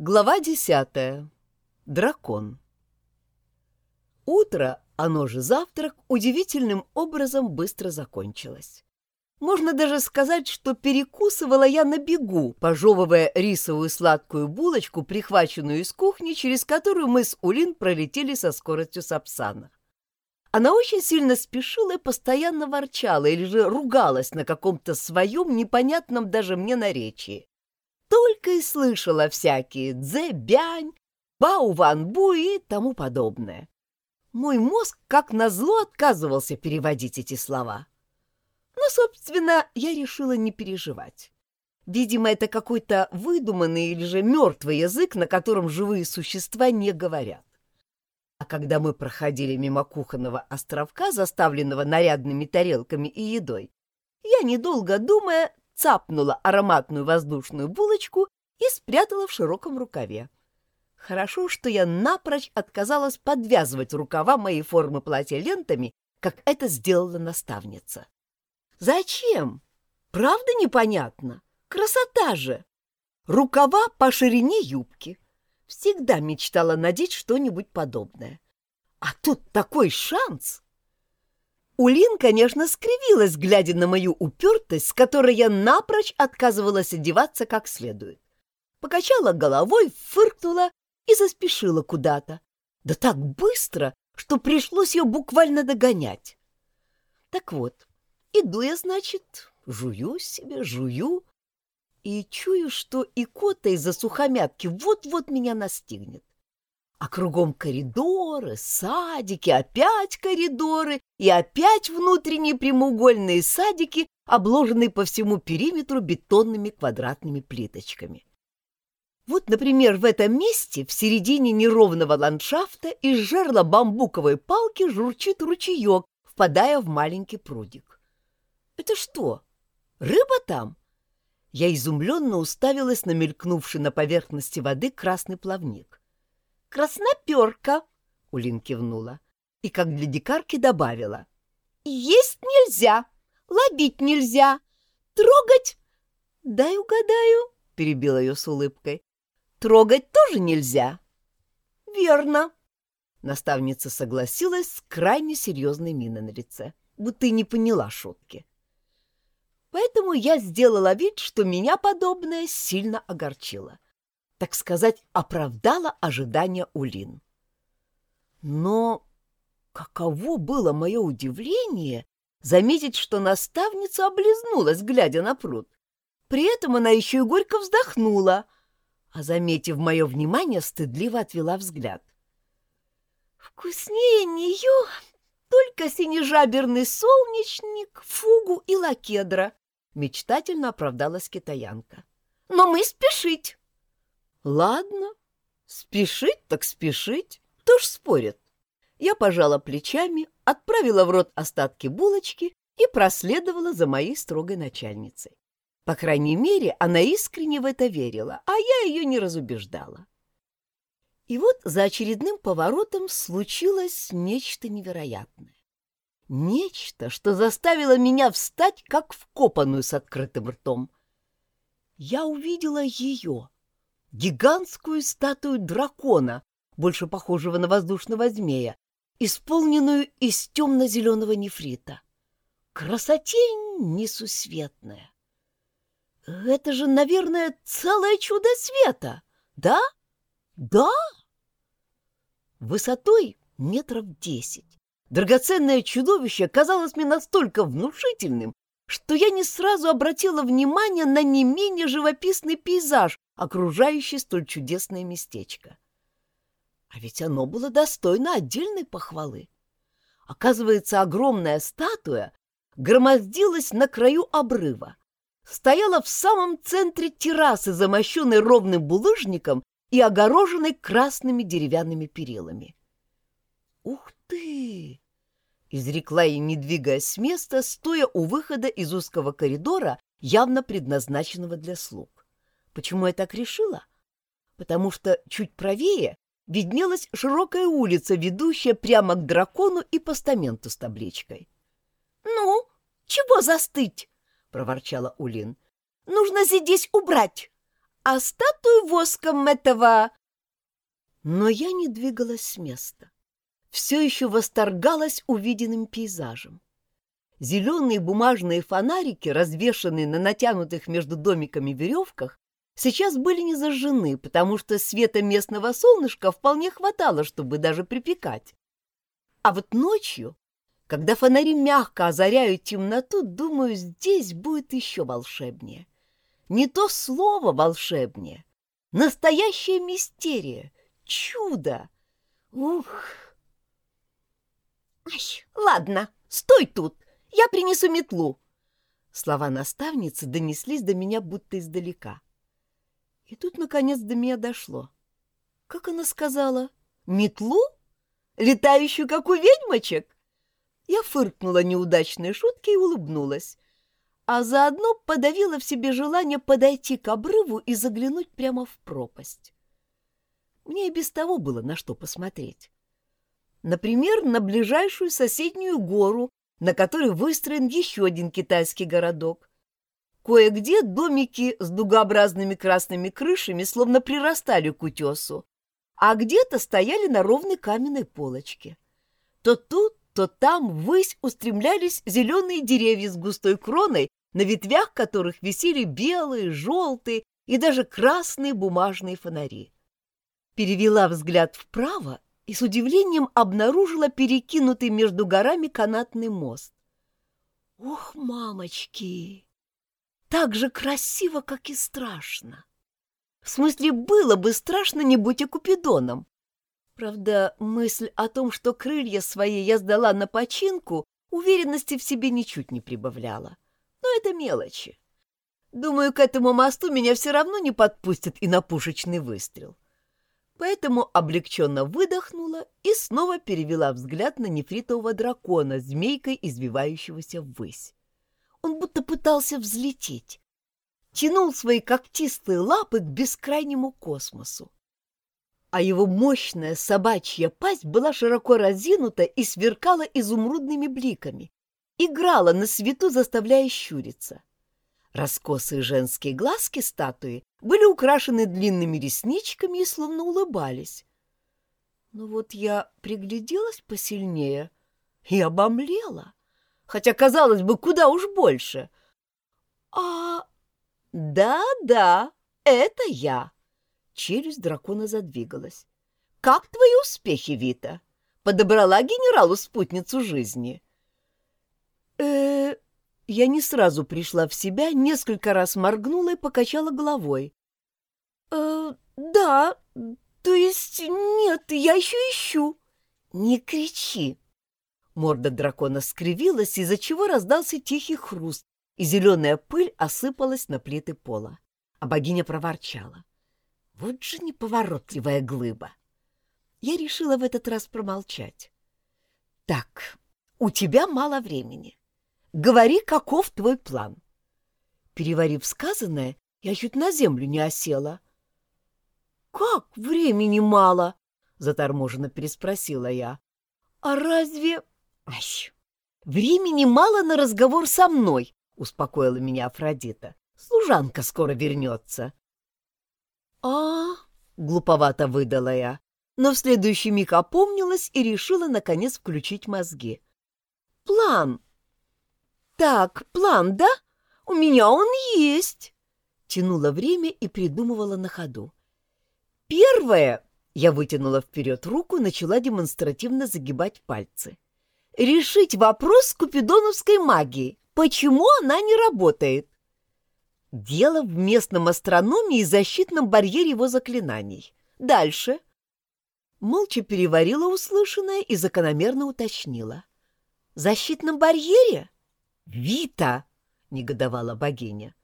Глава десятая. Дракон. Утро, оно же завтрак, удивительным образом быстро закончилось. Можно даже сказать, что перекусывала я на бегу, пожевывая рисовую сладкую булочку, прихваченную из кухни, через которую мы с Улин пролетели со скоростью Сапсана. Она очень сильно спешила и постоянно ворчала или же ругалась на каком-то своем непонятном даже мне наречии. Только и слышала всякие «дзе-бянь», «бау-ван-бу» и тому подобное. Мой мозг, как назло, отказывался переводить эти слова. Но, собственно, я решила не переживать. Видимо, это какой-то выдуманный или же мертвый язык, на котором живые существа не говорят. А когда мы проходили мимо кухонного островка, заставленного нарядными тарелками и едой, я, недолго думая, цапнула ароматную воздушную булочку и спрятала в широком рукаве. Хорошо, что я напрочь отказалась подвязывать рукава моей формы платья лентами, как это сделала наставница. Зачем? Правда непонятно? Красота же! Рукава по ширине юбки. Всегда мечтала надеть что-нибудь подобное. А тут такой шанс! Улин, конечно, скривилась, глядя на мою упертость, с которой я напрочь отказывалась одеваться как следует. Покачала головой, фыркнула и заспешила куда-то. Да так быстро, что пришлось ее буквально догонять. Так вот, иду я, значит, жую себе, жую, и чую, что икота из-за сухомятки вот-вот меня настигнет. А кругом коридоры, садики, опять коридоры и опять внутренние прямоугольные садики, обложенные по всему периметру бетонными квадратными плиточками. Вот, например, в этом месте, в середине неровного ландшафта, из жерла бамбуковой палки журчит ручеек, впадая в маленький прудик. Это что, рыба там? Я изумленно уставилась на мелькнувший на поверхности воды красный плавник. «Красноперка!» — Улин кивнула. И как для дикарки добавила. «Есть нельзя, ловить нельзя, трогать...» «Дай угадаю», — перебила ее с улыбкой. Трогать тоже нельзя. Верно. Наставница согласилась с крайне серьезной миной на лице, будто и не поняла шутки. Поэтому я сделала вид, что меня подобное сильно огорчило. Так сказать, оправдала ожидания Улин. Но каково было мое удивление заметить, что наставница облизнулась, глядя на пруд. При этом она еще и горько вздохнула — а, заметив мое внимание, стыдливо отвела взгляд. «Вкуснее нее только синежаберный солнечник, фугу и лакедра», — мечтательно оправдалась китаянка. «Но мы спешить». «Ладно, спешить так спешить, кто ж спорит?» Я пожала плечами, отправила в рот остатки булочки и проследовала за моей строгой начальницей. По крайней мере, она искренне в это верила, а я ее не разубеждала. И вот за очередным поворотом случилось нечто невероятное. Нечто, что заставило меня встать, как вкопанную с открытым ртом. Я увидела ее, гигантскую статую дракона, больше похожего на воздушного змея, исполненную из темно-зеленого нефрита. Красотень несусветная. Это же, наверное, целое чудо света, да? Да! Высотой метров десять. Драгоценное чудовище казалось мне настолько внушительным, что я не сразу обратила внимание на не менее живописный пейзаж, окружающий столь чудесное местечко. А ведь оно было достойно отдельной похвалы. Оказывается, огромная статуя громоздилась на краю обрыва, стояла в самом центре террасы, замощенной ровным булыжником и огороженной красными деревянными перилами. «Ух ты!» — изрекла ей, не двигаясь с места, стоя у выхода из узкого коридора, явно предназначенного для слуг. Почему я так решила? Потому что чуть правее виднелась широкая улица, ведущая прямо к дракону и постаменту с табличкой. «Ну, чего застыть?» — проворчала Улин. «Нужно здесь убрать, а статую воском этого...» Но я не двигалась с места. Все еще восторгалась увиденным пейзажем. Зеленые бумажные фонарики, развешанные на натянутых между домиками веревках, сейчас были не зажжены, потому что света местного солнышка вполне хватало, чтобы даже припекать. А вот ночью, когда фонари мягко озаряют темноту, думаю, здесь будет еще волшебнее. Не то слово волшебнее. Настоящая мистерия. Чудо. Ух! Ай, ладно, стой тут. Я принесу метлу. Слова наставницы донеслись до меня будто издалека. И тут, наконец, до меня дошло. Как она сказала? Метлу? Летающую, как у ведьмочек? Я фыркнула неудачной шутки и улыбнулась а заодно подавила в себе желание подойти к обрыву и заглянуть прямо в пропасть. Мне и без того было на что посмотреть. Например, на ближайшую соседнюю гору, на которой выстроен еще один китайский городок. Кое-где домики с дугообразными красными крышами словно прирастали к утесу, а где-то стояли на ровной каменной полочке. То тут, то там ввысь устремлялись зеленые деревья с густой кроной на ветвях которых висели белые, желтые и даже красные бумажные фонари. Перевела взгляд вправо и с удивлением обнаружила перекинутый между горами канатный мост. Ох, мамочки! Так же красиво, как и страшно. В смысле, было бы страшно не будь Купидоном. Правда, мысль о том, что крылья свои я сдала на починку, уверенности в себе ничуть не прибавляла. Но это мелочи. Думаю, к этому мосту меня все равно не подпустят и на пушечный выстрел. Поэтому облегченно выдохнула и снова перевела взгляд на нефритового дракона, змейкой извивающегося ввысь. Он будто пытался взлететь. Тянул свои когтистые лапы к бескрайнему космосу. А его мощная собачья пасть была широко разинута и сверкала изумрудными бликами, играла на свету, заставляя щуриться. Раскосые женские глазки статуи были украшены длинными ресничками и словно улыбались. Но вот я пригляделась посильнее и обомлела, хотя, казалось бы, куда уж больше. А, да-да, это я. Челюсть дракона задвигалась. Как твои успехи, Вита? Подобрала генералу спутницу жизни. — э Я не сразу пришла в себя, несколько раз моргнула и покачала головой. «Э, да, то есть нет, я еще ищу». «Не кричи!» Морда дракона скривилась, из-за чего раздался тихий хруст, и зеленая пыль осыпалась на плиты пола. А богиня проворчала. «Вот же неповоротливая глыба!» Я решила в этот раз промолчать. «Так, у тебя мало времени. Говори, каков твой план. Переварив сказанное, я чуть на землю не осела. Как времени мало? Заторможенно переспросила я. А разве... Ай, времени мало на разговор со мной, успокоила меня Афродита. Служанка скоро вернется. А, глуповато выдала я, но в следующий миг опомнилась и решила наконец включить мозги. План «Так, план, да? У меня он есть!» Тянула время и придумывала на ходу. «Первое!» — я вытянула вперед руку, начала демонстративно загибать пальцы. «Решить вопрос с купидоновской магией. Почему она не работает?» Дело в местном астрономии и защитном барьере его заклинаний. Дальше. Молча переварила услышанное и закономерно уточнила. «Защитном барьере?» «Вита!» — негодовала богиня.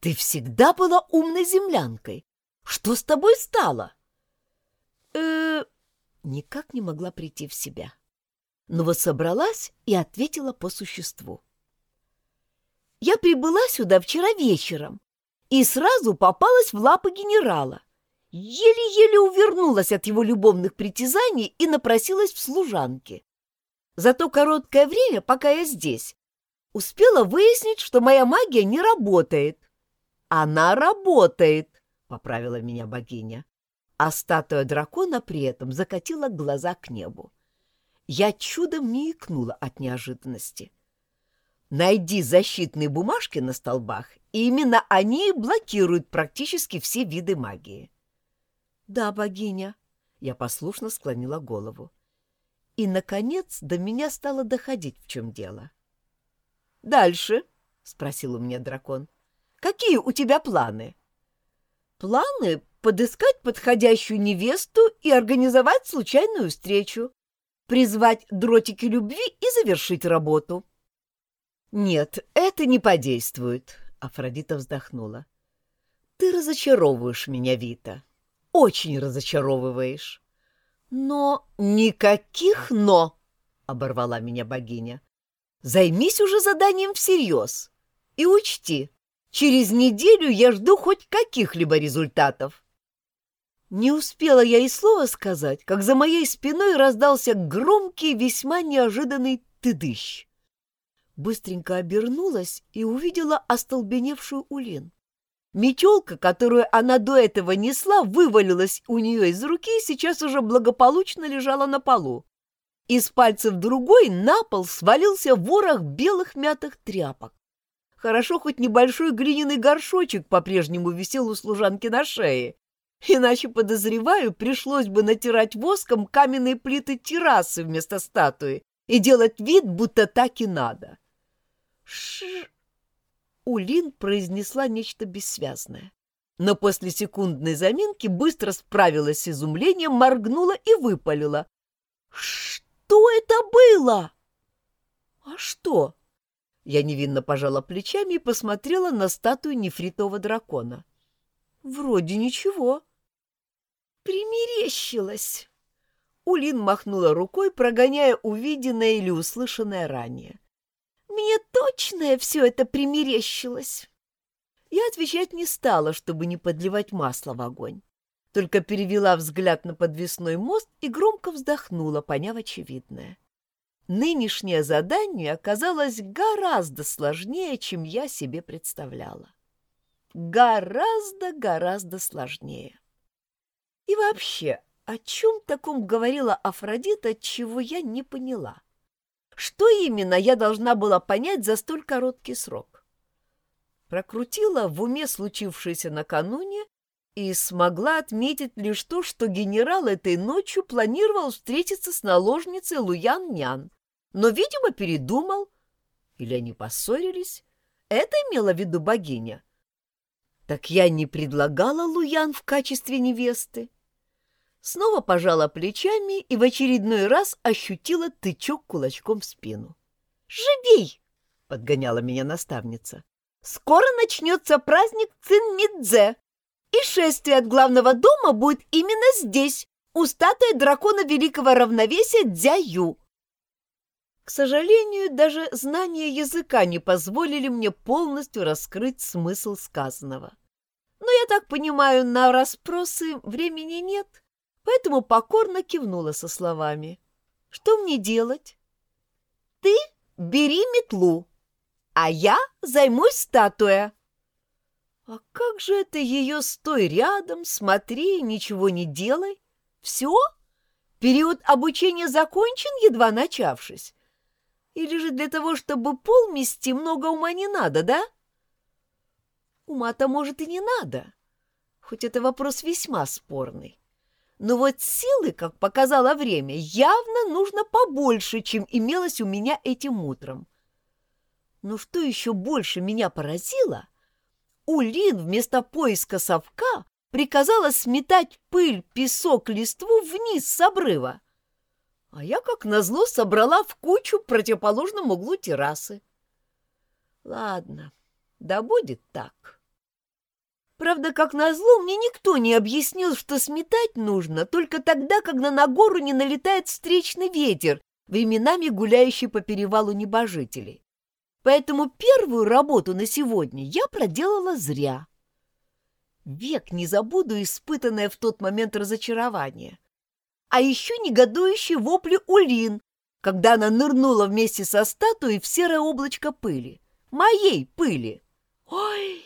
«Ты всегда была умной землянкой. Что с тобой стало?» э Никак не могла прийти в себя. Но вот собралась и ответила по существу. «Я прибыла сюда вчера вечером и сразу попалась в лапы генерала. Еле-еле увернулась от его любовных притязаний и напросилась в служанки. За то короткое время, пока я здесь, успела выяснить, что моя магия не работает. Она работает, — поправила меня богиня. А статуя дракона при этом закатила глаза к небу. Я чудом не икнула от неожиданности. Найди защитные бумажки на столбах, и именно они блокируют практически все виды магии. Да, богиня, я послушно склонила голову. И, наконец, до меня стало доходить, в чем дело. «Дальше?» — спросил у меня дракон. «Какие у тебя планы?» «Планы — подыскать подходящую невесту и организовать случайную встречу, призвать дротики любви и завершить работу». «Нет, это не подействует», — Афродита вздохнула. «Ты разочаровываешь меня, Вита. Очень разочаровываешь». «Но никаких «но», — оборвала меня богиня. «Займись уже заданием всерьез и учти, через неделю я жду хоть каких-либо результатов». Не успела я и слова сказать, как за моей спиной раздался громкий, весьма неожиданный тыдыщ. Быстренько обернулась и увидела остолбеневшую Улин. Метелка, которую она до этого несла, вывалилась у нее из руки и сейчас уже благополучно лежала на полу. Из пальцев другой на пол свалился ворох белых мятых тряпок. Хорошо, хоть небольшой глиняный горшочек по-прежнему висел у служанки на шее. Иначе, подозреваю, пришлось бы натирать воском каменные плиты террасы вместо статуи и делать вид, будто так и надо. Ш Улин произнесла нечто бессвязное. Но после секундной заминки быстро справилась с изумлением, моргнула и выпалила. «Что это было?» «А что?» Я невинно пожала плечами и посмотрела на статую нефритового дракона. «Вроде ничего». «Примерещилась!» Улин махнула рукой, прогоняя увиденное или услышанное ранее. Мне точно все это примерещилось. Я отвечать не стала, чтобы не подливать масло в огонь. Только перевела взгляд на подвесной мост и громко вздохнула, поняв очевидное. Нынешнее задание оказалось гораздо сложнее, чем я себе представляла. Гораздо-гораздо сложнее. И вообще, о чем таком говорила Афродита, чего я не поняла? Что именно я должна была понять за столь короткий срок? Прокрутила в уме случившееся накануне и смогла отметить лишь то, что генерал этой ночью планировал встретиться с наложницей Луян-Нян, но, видимо, передумал. Или они поссорились? Это имела в виду богиня. Так я не предлагала Луян в качестве невесты снова пожала плечами и в очередной раз ощутила тычок кулачком в спину. «Живей!» — подгоняла меня наставница. «Скоро начнется праздник Цинмидзе, и шествие от главного дома будет именно здесь, у статуи дракона Великого Равновесия Дзяю». К сожалению, даже знания языка не позволили мне полностью раскрыть смысл сказанного. Но я так понимаю, на расспросы времени нет — поэтому покорно кивнула со словами. «Что мне делать?» «Ты бери метлу, а я займусь статуя». «А как же это ее стой рядом, смотри, ничего не делай? Все? Период обучения закончен, едва начавшись? Или же для того, чтобы пол мести, много ума не надо, да?» «Ума-то, может, и не надо, хоть это вопрос весьма спорный. Но вот силы, как показало время, явно нужно побольше, чем имелось у меня этим утром. Но что еще больше меня поразило, Улин вместо поиска совка приказала сметать пыль, песок, листву вниз с обрыва. А я, как назло, собрала в кучу в противоположном углу террасы. Ладно, да будет так. Правда, как назло, мне никто не объяснил, что сметать нужно только тогда, когда на гору не налетает встречный ветер, временами гуляющий по перевалу небожителей. Поэтому первую работу на сегодня я проделала зря. Век не забуду испытанное в тот момент разочарование. А еще негодующие вопли Улин, когда она нырнула вместе со статуей в серое облачко пыли. Моей пыли. Ой!